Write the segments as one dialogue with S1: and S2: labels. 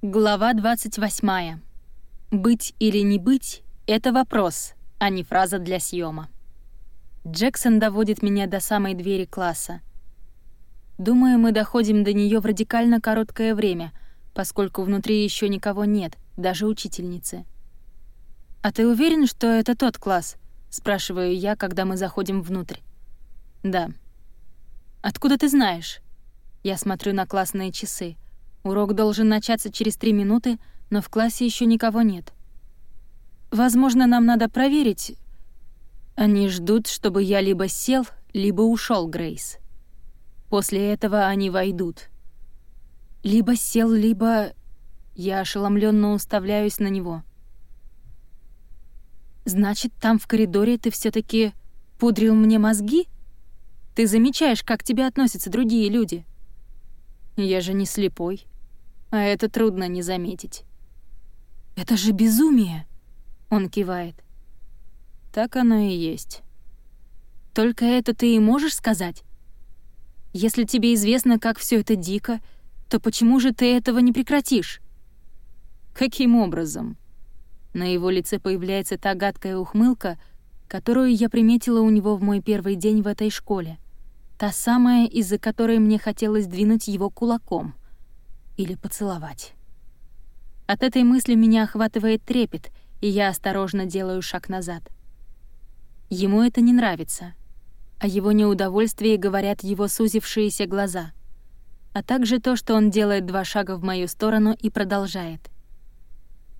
S1: Глава 28. «Быть или не быть — это вопрос, а не фраза для съема. Джексон доводит меня до самой двери класса. Думаю, мы доходим до нее в радикально короткое время, поскольку внутри еще никого нет, даже учительницы. «А ты уверен, что это тот класс?» — спрашиваю я, когда мы заходим внутрь. «Да». «Откуда ты знаешь?» Я смотрю на классные часы — Урок должен начаться через три минуты, но в классе еще никого нет. Возможно, нам надо проверить. Они ждут, чтобы я либо сел, либо ушел, Грейс. После этого они войдут. Либо сел, либо... Я ошеломленно уставляюсь на него. Значит, там в коридоре ты все таки пудрил мне мозги? Ты замечаешь, как к тебе относятся другие люди? Я же не слепой. А это трудно не заметить. «Это же безумие!» — он кивает. «Так оно и есть». «Только это ты и можешь сказать? Если тебе известно, как все это дико, то почему же ты этого не прекратишь?» «Каким образом?» На его лице появляется та гадкая ухмылка, которую я приметила у него в мой первый день в этой школе — Та самая, из-за которой мне хотелось двинуть его кулаком. Или поцеловать. От этой мысли меня охватывает трепет, и я осторожно делаю шаг назад. Ему это не нравится. О его неудовольствии говорят его сузившиеся глаза. А также то, что он делает два шага в мою сторону и продолжает.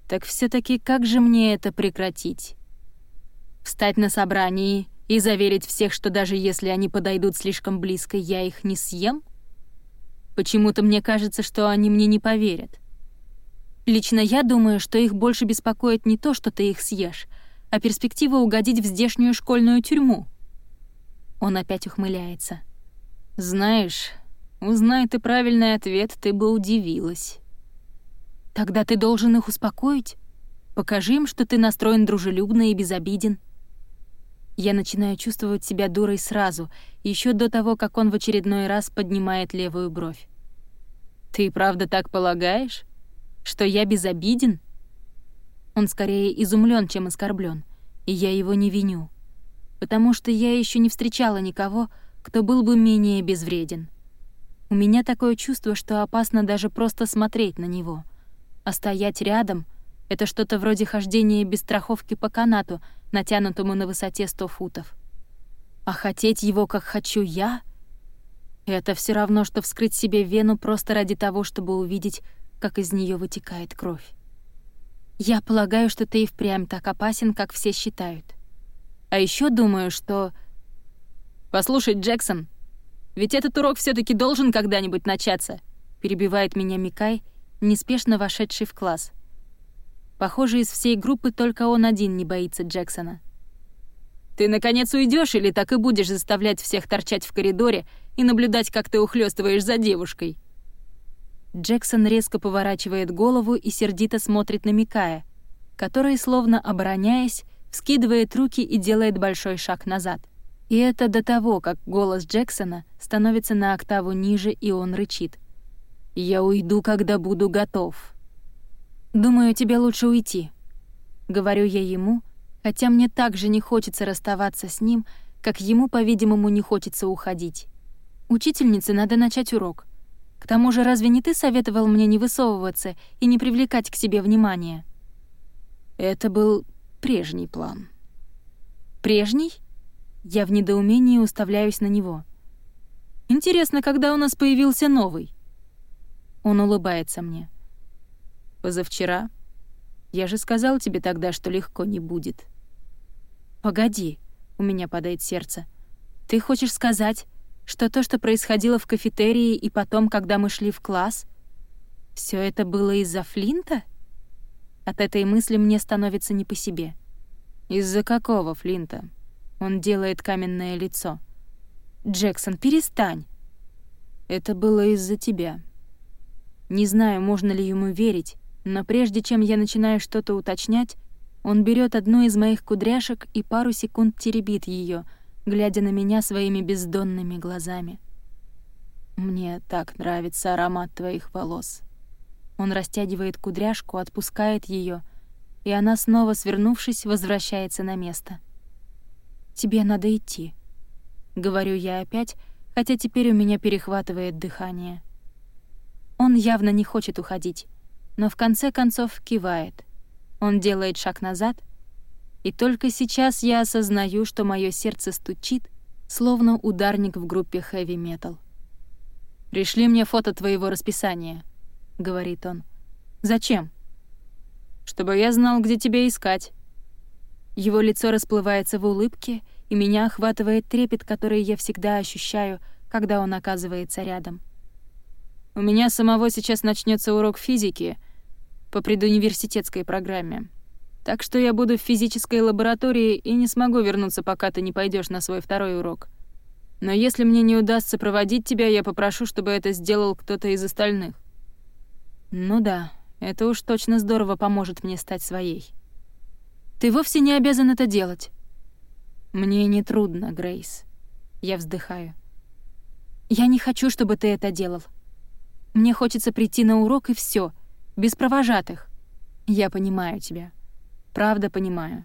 S1: Так все таки как же мне это прекратить? Встать на собрании и заверить всех, что даже если они подойдут слишком близко, я их не съем? Почему-то мне кажется, что они мне не поверят. Лично я думаю, что их больше беспокоит не то, что ты их съешь, а перспектива угодить в здешнюю школьную тюрьму. Он опять ухмыляется. Знаешь, узнай ты правильный ответ, ты бы удивилась. Тогда ты должен их успокоить. Покажи им, что ты настроен дружелюбно и безобиден. Я начинаю чувствовать себя дурой сразу, еще до того, как он в очередной раз поднимает левую бровь. «Ты правда так полагаешь? Что я безобиден?» Он скорее изумлен, чем оскорблен, и я его не виню, потому что я еще не встречала никого, кто был бы менее безвреден. У меня такое чувство, что опасно даже просто смотреть на него, а стоять рядом — это что-то вроде хождения без страховки по канату, натянутому на высоте 100 футов. А хотеть его, как хочу я, это все равно, что вскрыть себе вену просто ради того, чтобы увидеть, как из нее вытекает кровь. Я полагаю, что ты и впрямь так опасен, как все считают. А еще думаю, что... «Послушай, Джексон, ведь этот урок все таки должен когда-нибудь начаться», перебивает меня Микай, неспешно вошедший в класс — Похоже, из всей группы только он один не боится Джексона. «Ты, наконец, уйдешь или так и будешь заставлять всех торчать в коридоре и наблюдать, как ты ухлёстываешь за девушкой?» Джексон резко поворачивает голову и сердито смотрит на Микая, который, словно обороняясь, вскидывает руки и делает большой шаг назад. И это до того, как голос Джексона становится на октаву ниже, и он рычит. «Я уйду, когда буду готов». «Думаю, тебе лучше уйти», — говорю я ему, хотя мне также не хочется расставаться с ним, как ему, по-видимому, не хочется уходить. Учительнице надо начать урок. К тому же, разве не ты советовал мне не высовываться и не привлекать к себе внимания? Это был прежний план. Прежний? Я в недоумении уставляюсь на него. Интересно, когда у нас появился новый? Он улыбается мне. Позавчера. Я же сказал тебе тогда, что легко не будет. Погоди, у меня падает сердце. Ты хочешь сказать, что то, что происходило в кафетерии и потом, когда мы шли в класс, все это было из-за Флинта? От этой мысли мне становится не по себе. Из-за какого Флинта? Он делает каменное лицо. Джексон, перестань. Это было из-за тебя. Не знаю, можно ли ему верить, но прежде чем я начинаю что-то уточнять, он берет одну из моих кудряшек и пару секунд теребит ее, глядя на меня своими бездонными глазами. «Мне так нравится аромат твоих волос». Он растягивает кудряшку, отпускает ее, и она, снова свернувшись, возвращается на место. «Тебе надо идти», — говорю я опять, хотя теперь у меня перехватывает дыхание. Он явно не хочет уходить, но в конце концов кивает. Он делает шаг назад, и только сейчас я осознаю, что мое сердце стучит, словно ударник в группе хэви-метал. «Пришли мне фото твоего расписания», — говорит он. «Зачем?» «Чтобы я знал, где тебя искать». Его лицо расплывается в улыбке, и меня охватывает трепет, который я всегда ощущаю, когда он оказывается рядом. «У меня самого сейчас начнется урок физики по предуниверситетской программе. Так что я буду в физической лаборатории и не смогу вернуться, пока ты не пойдешь на свой второй урок. Но если мне не удастся проводить тебя, я попрошу, чтобы это сделал кто-то из остальных. Ну да, это уж точно здорово поможет мне стать своей. Ты вовсе не обязан это делать. Мне не трудно, Грейс. Я вздыхаю. Я не хочу, чтобы ты это делал. Мне хочется прийти на урок и все, без провожатых. Я понимаю тебя. Правда понимаю.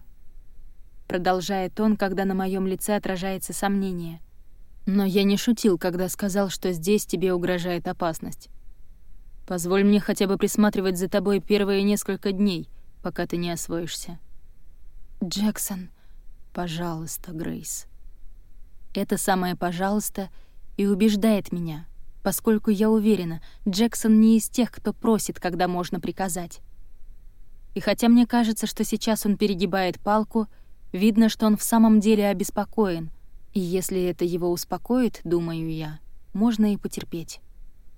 S1: Продолжает он, когда на моем лице отражается сомнение. Но я не шутил, когда сказал, что здесь тебе угрожает опасность. Позволь мне хотя бы присматривать за тобой первые несколько дней, пока ты не освоишься. Джексон, пожалуйста, Грейс. Это самое «пожалуйста» и убеждает меня, поскольку я уверена, Джексон не из тех, кто просит, когда можно приказать. И хотя мне кажется, что сейчас он перегибает палку, видно, что он в самом деле обеспокоен, и если это его успокоит, думаю я, можно и потерпеть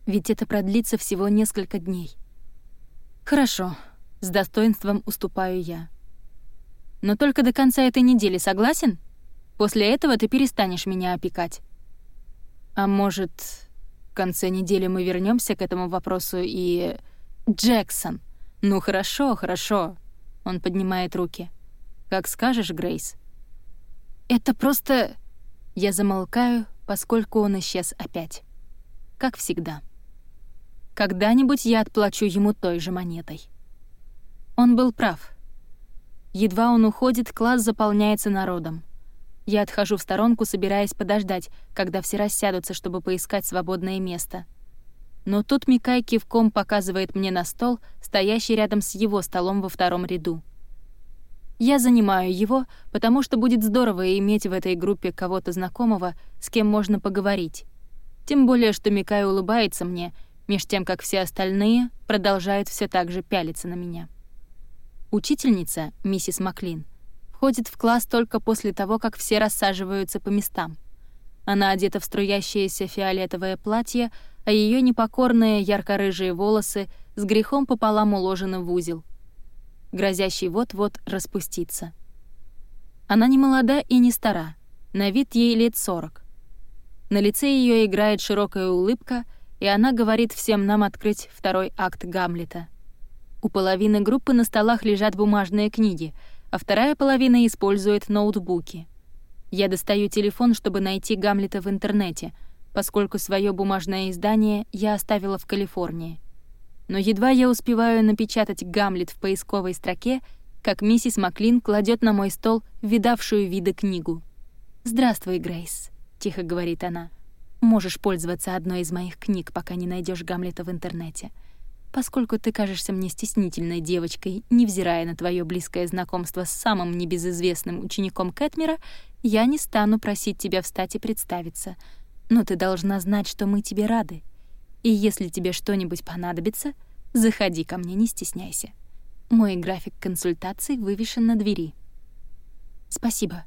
S1: ведь это продлится всего несколько дней. Хорошо, с достоинством уступаю я. Но только до конца этой недели, согласен? После этого ты перестанешь меня опекать. А может, в конце недели мы вернемся к этому вопросу и... Джексон! Ну хорошо, хорошо. Он поднимает руки. Как скажешь, Грейс. Это просто... Я замолкаю, поскольку он исчез опять. Как всегда. Когда-нибудь я отплачу ему той же монетой. Он был прав. Едва он уходит, класс заполняется народом. Я отхожу в сторонку, собираясь подождать, когда все рассядутся, чтобы поискать свободное место. Но тут Микай кивком показывает мне на стол, стоящий рядом с его столом во втором ряду. Я занимаю его, потому что будет здорово иметь в этой группе кого-то знакомого, с кем можно поговорить. Тем более, что Микай улыбается мне — меж тем как все остальные продолжают все так же пялиться на меня. Учительница, миссис Маклин, входит в класс только после того, как все рассаживаются по местам. Она одета в струящееся фиолетовое платье, а ее непокорные ярко-рыжие волосы с грехом пополам уложены в узел, грозящий вот-вот распуститься. Она не молода и не стара, на вид ей лет сорок. На лице ее играет широкая улыбка — и она говорит всем нам открыть второй акт Гамлета. У половины группы на столах лежат бумажные книги, а вторая половина использует ноутбуки. Я достаю телефон, чтобы найти Гамлета в интернете, поскольку свое бумажное издание я оставила в Калифорнии. Но едва я успеваю напечатать «Гамлет» в поисковой строке, как миссис Маклин кладет на мой стол видавшую виды книгу. «Здравствуй, Грейс», — тихо говорит она. Можешь пользоваться одной из моих книг, пока не найдешь Гамлета в интернете. Поскольку ты кажешься мне стеснительной девочкой, невзирая на твое близкое знакомство с самым небезызвестным учеником Кэтмера, я не стану просить тебя встать и представиться. Но ты должна знать, что мы тебе рады. И если тебе что-нибудь понадобится, заходи ко мне, не стесняйся. Мой график консультаций вывешен на двери. Спасибо.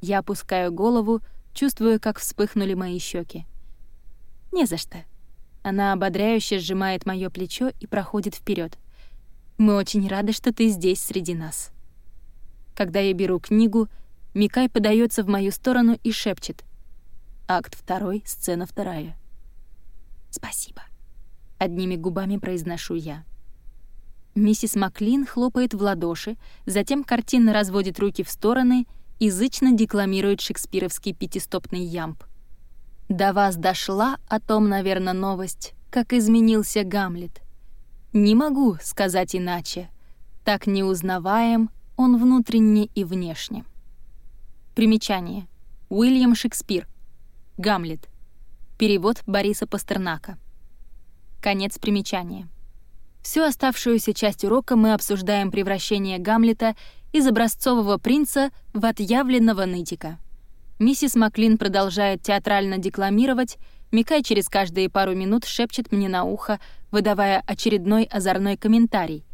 S1: Я опускаю голову, чувствуя, как вспыхнули мои щеки. «Не за что». Она ободряюще сжимает моё плечо и проходит вперед. «Мы очень рады, что ты здесь среди нас». Когда я беру книгу, Микай подается в мою сторону и шепчет. Акт второй, сцена вторая. «Спасибо», — одними губами произношу я. Миссис Маклин хлопает в ладоши, затем картинно разводит руки в стороны — язычно декламирует шекспировский пятистопный ямб. До вас дошла о том, наверное, новость, как изменился Гамлет. Не могу сказать иначе. Так неузнаваем он внутренне и внешне. Примечание. Уильям Шекспир. Гамлет. Перевод Бориса Пастернака. Конец примечания. Всю оставшуюся часть урока мы обсуждаем превращение Гамлета из образцового принца в отъявленного нытика. Миссис Маклин продолжает театрально декламировать, Микай через каждые пару минут шепчет мне на ухо, выдавая очередной озорной комментарий.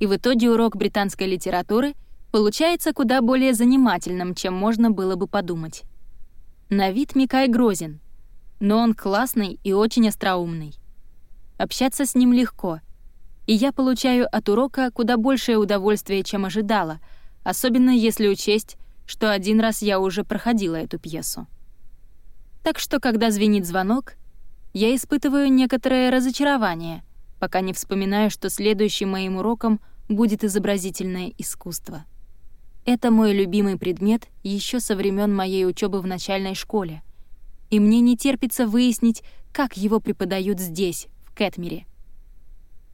S1: И в итоге урок британской литературы получается куда более занимательным, чем можно было бы подумать. На вид Микай грозен, но он классный и очень остроумный. Общаться с ним легко, и я получаю от урока куда большее удовольствие, чем ожидала, особенно если учесть, что один раз я уже проходила эту пьесу. Так что, когда звенит звонок, я испытываю некоторое разочарование, пока не вспоминаю, что следующим моим уроком будет изобразительное искусство. Это мой любимый предмет еще со времен моей учебы в начальной школе, и мне не терпится выяснить, как его преподают здесь, в Кэтмире.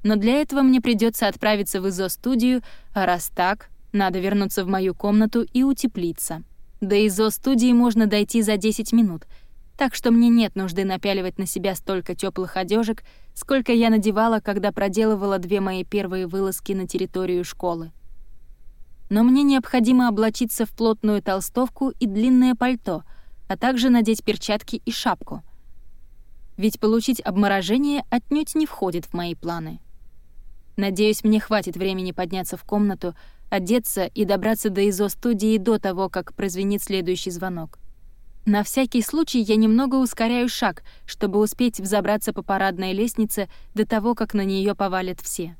S1: Но для этого мне придется отправиться в ИЗО-студию, а раз так, надо вернуться в мою комнату и утеплиться. До ИЗО-студии можно дойти за 10 минут — так что мне нет нужды напяливать на себя столько теплых одежек, сколько я надевала, когда проделывала две мои первые вылазки на территорию школы. Но мне необходимо облачиться в плотную толстовку и длинное пальто, а также надеть перчатки и шапку. Ведь получить обморожение отнюдь не входит в мои планы. Надеюсь, мне хватит времени подняться в комнату, одеться и добраться до ИЗО-студии до того, как прозвенит следующий звонок. На всякий случай я немного ускоряю шаг, чтобы успеть взобраться по парадной лестнице до того, как на нее повалят все.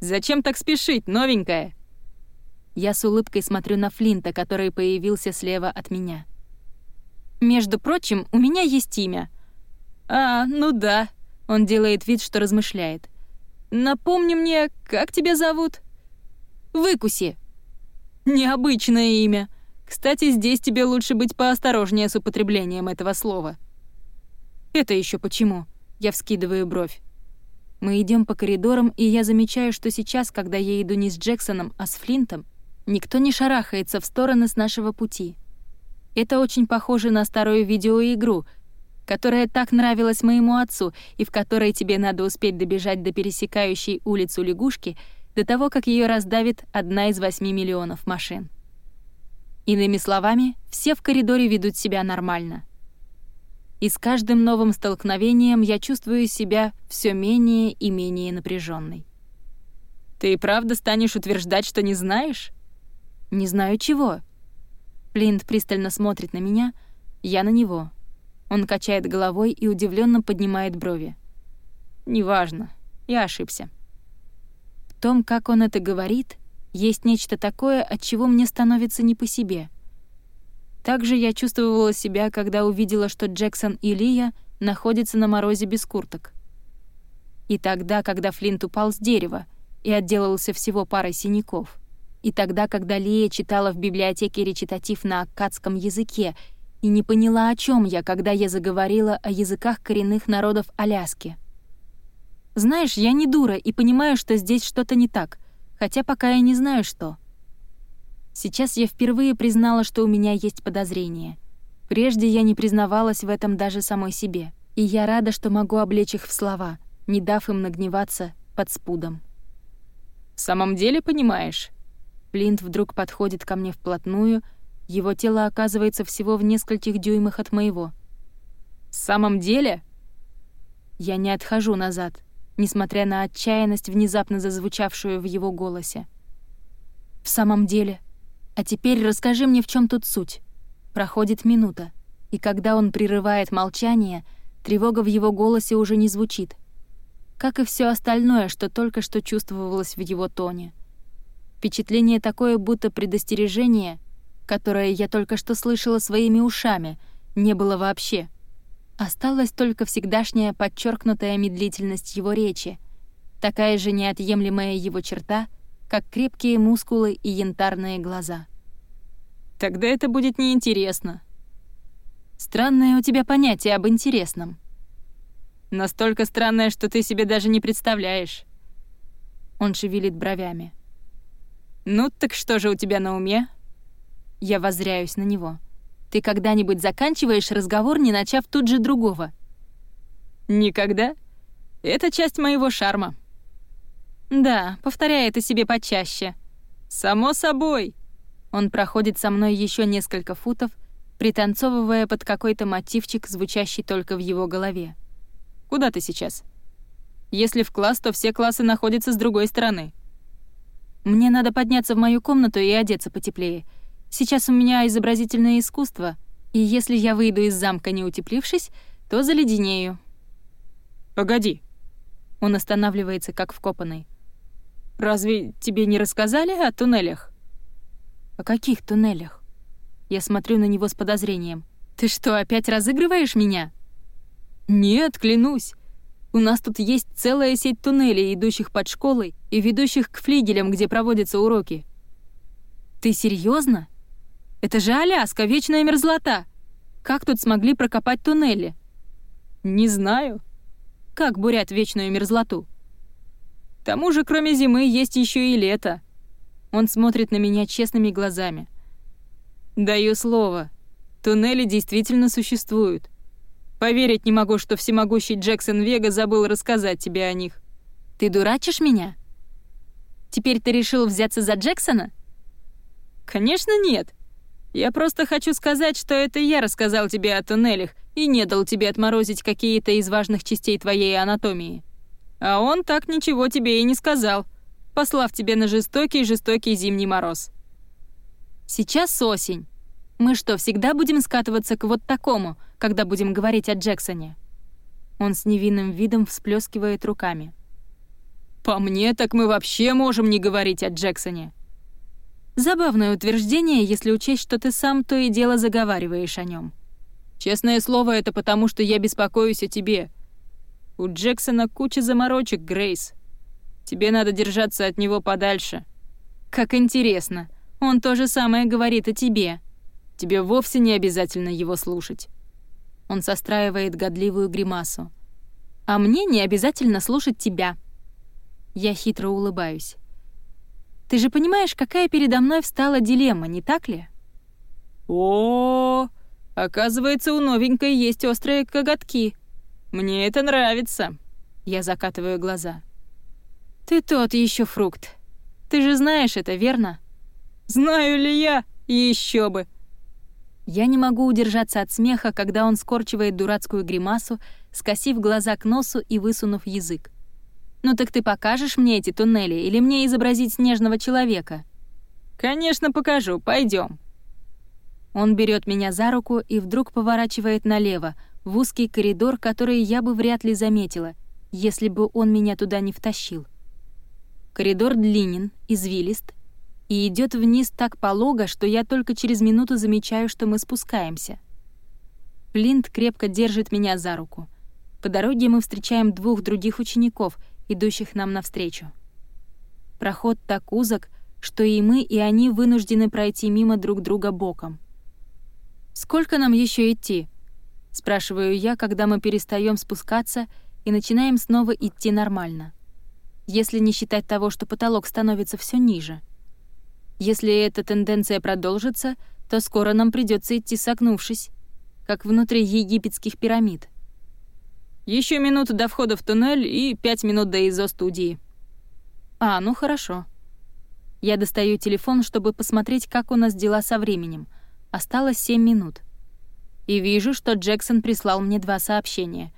S1: «Зачем так спешить, новенькая?» Я с улыбкой смотрю на Флинта, который появился слева от меня. «Между прочим, у меня есть имя». «А, ну да», — он делает вид, что размышляет. «Напомни мне, как тебя зовут?» «Выкуси». «Необычное имя», кстати, здесь тебе лучше быть поосторожнее с употреблением этого слова. Это еще почему? Я вскидываю бровь. Мы идем по коридорам, и я замечаю, что сейчас, когда я иду не с Джексоном, а с Флинтом, никто не шарахается в стороны с нашего пути. Это очень похоже на старую видеоигру, которая так нравилась моему отцу и в которой тебе надо успеть добежать до пересекающей улицу лягушки до того, как ее раздавит одна из восьми миллионов машин. Иными словами, все в коридоре ведут себя нормально. И с каждым новым столкновением я чувствую себя все менее и менее напряженной. «Ты и правда станешь утверждать, что не знаешь?» «Не знаю чего». Флинт пристально смотрит на меня, я на него. Он качает головой и удивленно поднимает брови. «Неважно, я ошибся». В том, как он это говорит, есть нечто такое, от чего мне становится не по себе. Также я чувствовала себя, когда увидела, что Джексон и Лия находятся на морозе без курток. И тогда, когда Флинт упал с дерева и отделался всего парой синяков. И тогда, когда Лия читала в библиотеке речитатив на аккадском языке и не поняла, о чем я, когда я заговорила о языках коренных народов Аляски. Знаешь, я не дура и понимаю, что здесь что-то не так хотя пока я не знаю, что. Сейчас я впервые признала, что у меня есть подозрения. Прежде я не признавалась в этом даже самой себе, и я рада, что могу облечь их в слова, не дав им нагниваться под спудом. «В самом деле понимаешь?» Плинт вдруг подходит ко мне вплотную, его тело оказывается всего в нескольких дюймах от моего. «В самом деле?» Я не отхожу назад — несмотря на отчаянность, внезапно зазвучавшую в его голосе. «В самом деле. А теперь расскажи мне, в чем тут суть». Проходит минута, и когда он прерывает молчание, тревога в его голосе уже не звучит. Как и все остальное, что только что чувствовалось в его тоне. Впечатление такое, будто предостережение, которое я только что слышала своими ушами, не было вообще — Осталась только всегдашняя подчеркнутая медлительность его речи, такая же неотъемлемая его черта, как крепкие мускулы и янтарные глаза. «Тогда это будет неинтересно». «Странное у тебя понятие об интересном». «Настолько странное, что ты себе даже не представляешь». Он шевелит бровями. «Ну так что же у тебя на уме?» Я возряюсь на него. «Ты когда-нибудь заканчиваешь разговор, не начав тут же другого?» «Никогда. Это часть моего шарма». «Да, повторяй это себе почаще». «Само собой». Он проходит со мной еще несколько футов, пританцовывая под какой-то мотивчик, звучащий только в его голове. «Куда ты сейчас?» «Если в класс, то все классы находятся с другой стороны». Мне надо подняться в мою комнату и одеться потеплее. Сейчас у меня изобразительное искусство, и если я выйду из замка не утеплившись, то заледенею. Погоди. Он останавливается как вкопанный. Разве тебе не рассказали о туннелях? О каких туннелях? Я смотрю на него с подозрением. Ты что, опять разыгрываешь меня? Нет, клянусь. У нас тут есть целая сеть туннелей, идущих под школой и ведущих к флигелям, где проводятся уроки. Ты серьезно? Это же Аляска, вечная мерзлота. Как тут смогли прокопать туннели? Не знаю. Как бурят вечную мерзлоту? К тому же, кроме зимы, есть еще и лето. Он смотрит на меня честными глазами. Даю слово. Туннели действительно существуют. Поверить не могу, что всемогущий Джексон Вега забыл рассказать тебе о них. Ты дурачишь меня? Теперь ты решил взяться за Джексона? Конечно, нет. Я просто хочу сказать, что это я рассказал тебе о туннелях и не дал тебе отморозить какие-то из важных частей твоей анатомии. А он так ничего тебе и не сказал, послав тебе на жестокий-жестокий зимний мороз. Сейчас осень. Мы что, всегда будем скатываться к вот такому, когда будем говорить о Джексоне?» Он с невинным видом всплескивает руками. «По мне, так мы вообще можем не говорить о Джексоне». Забавное утверждение, если учесть, что ты сам то и дело заговариваешь о нем. Честное слово, это потому, что я беспокоюсь о тебе. У Джексона куча заморочек, Грейс. Тебе надо держаться от него подальше. Как интересно. Он то же самое говорит о тебе. Тебе вовсе не обязательно его слушать. Он состраивает годливую гримасу. А мне не обязательно слушать тебя. Я хитро улыбаюсь. Ты же понимаешь, какая передо мной встала дилемма, не так ли? О, -о, -о оказывается, у новенькой есть острые коготки. Мне это нравится. Я закатываю глаза. Ты тот еще фрукт. Ты же знаешь это, верно? Знаю ли я? Еще бы. Я не могу удержаться от смеха, когда он скорчивает дурацкую гримасу, скосив глаза к носу и высунув язык. «Ну так ты покажешь мне эти туннели или мне изобразить снежного человека?» «Конечно покажу, пойдем. Он берет меня за руку и вдруг поворачивает налево, в узкий коридор, который я бы вряд ли заметила, если бы он меня туда не втащил. Коридор длинен, извилист и идет вниз так полого, что я только через минуту замечаю, что мы спускаемся. Флинт крепко держит меня за руку. По дороге мы встречаем двух других учеников, идущих нам навстречу. Проход так узок, что и мы, и они вынуждены пройти мимо друг друга боком. «Сколько нам еще идти?» — спрашиваю я, когда мы перестаем спускаться и начинаем снова идти нормально. Если не считать того, что потолок становится все ниже — если эта тенденция продолжится, то скоро нам придется идти согнувшись, как внутри египетских пирамид. Еще минуту до входа в туннель и пять минут до изо-студии. А, ну хорошо. Я достаю телефон, чтобы посмотреть, как у нас дела со временем. Осталось семь минут. И вижу, что Джексон прислал мне два сообщения.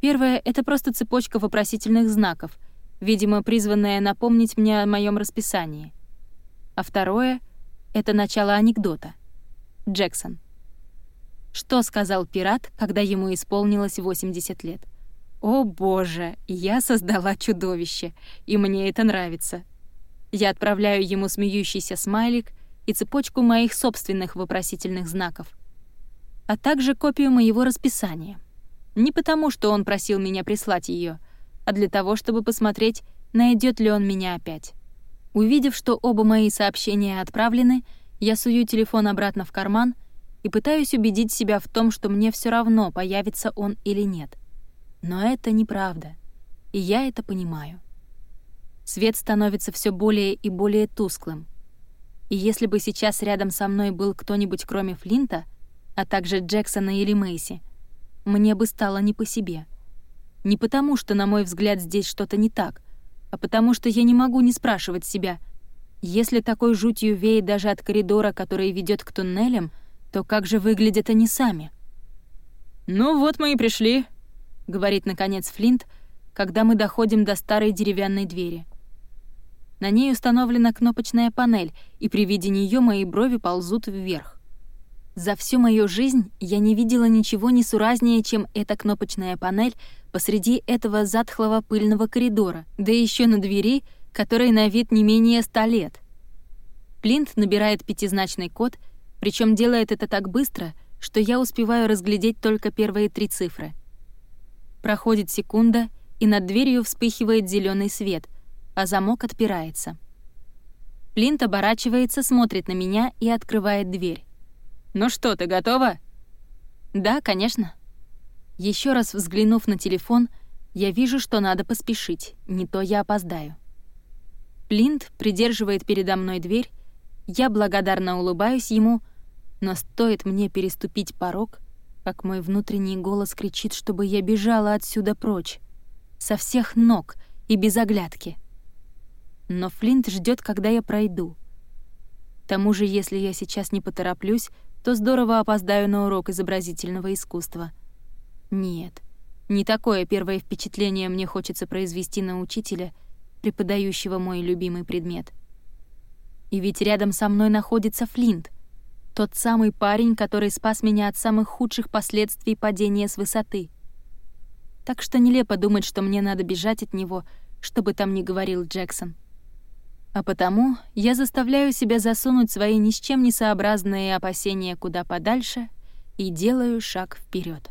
S1: Первое — это просто цепочка вопросительных знаков, видимо, призванная напомнить мне о моем расписании — а второе — это начало анекдота. Джексон. Что сказал пират, когда ему исполнилось 80 лет? «О боже, я создала чудовище, и мне это нравится». Я отправляю ему смеющийся смайлик и цепочку моих собственных вопросительных знаков, а также копию моего расписания. Не потому, что он просил меня прислать ее, а для того, чтобы посмотреть, найдет ли он меня опять. Увидев, что оба мои сообщения отправлены, я сую телефон обратно в карман и пытаюсь убедить себя в том, что мне все равно, появится он или нет. Но это неправда, и я это понимаю. Свет становится все более и более тусклым. И если бы сейчас рядом со мной был кто-нибудь кроме Флинта, а также Джексона или Мэйси, мне бы стало не по себе. Не потому, что, на мой взгляд, здесь что-то не так, а потому что я не могу не спрашивать себя, если такой жутью веет даже от коридора, который ведет к туннелям, то как же выглядят они сами?
S2: «Ну вот мы и пришли», —
S1: говорит, наконец, Флинт, когда мы доходим до старой деревянной двери. На ней установлена кнопочная панель, и при виде нее мои брови ползут вверх. За всю мою жизнь я не видела ничего несуразнее, чем эта кнопочная панель посреди этого затхлого пыльного коридора, да еще на двери, которой на вид не менее ста лет. Плинт набирает пятизначный код, причем делает это так быстро, что я успеваю разглядеть только первые три цифры. Проходит секунда, и над дверью вспыхивает зеленый свет, а замок отпирается. Плинт оборачивается, смотрит на меня и открывает дверь.
S2: «Ну что, ты готова?»
S1: «Да, конечно». Еще раз взглянув на телефон, я вижу, что надо поспешить, не то я опоздаю. Плинт придерживает передо мной дверь, я благодарно улыбаюсь ему, но стоит мне переступить порог, как мой внутренний голос кричит, чтобы я бежала отсюда прочь, со всех ног и без оглядки. Но Флинт ждет, когда я пройду. К тому же, если я сейчас не потороплюсь, то здорово опоздаю на урок изобразительного искусства. Нет, не такое первое впечатление мне хочется произвести на учителя, преподающего мой любимый предмет. И ведь рядом со мной находится Флинт, тот самый парень, который спас меня от самых худших последствий падения с высоты. Так что нелепо думать, что мне надо бежать от него, чтобы там не говорил Джексон. А потому я заставляю себя засунуть свои ни с чем не сообразные опасения куда подальше и делаю шаг вперед.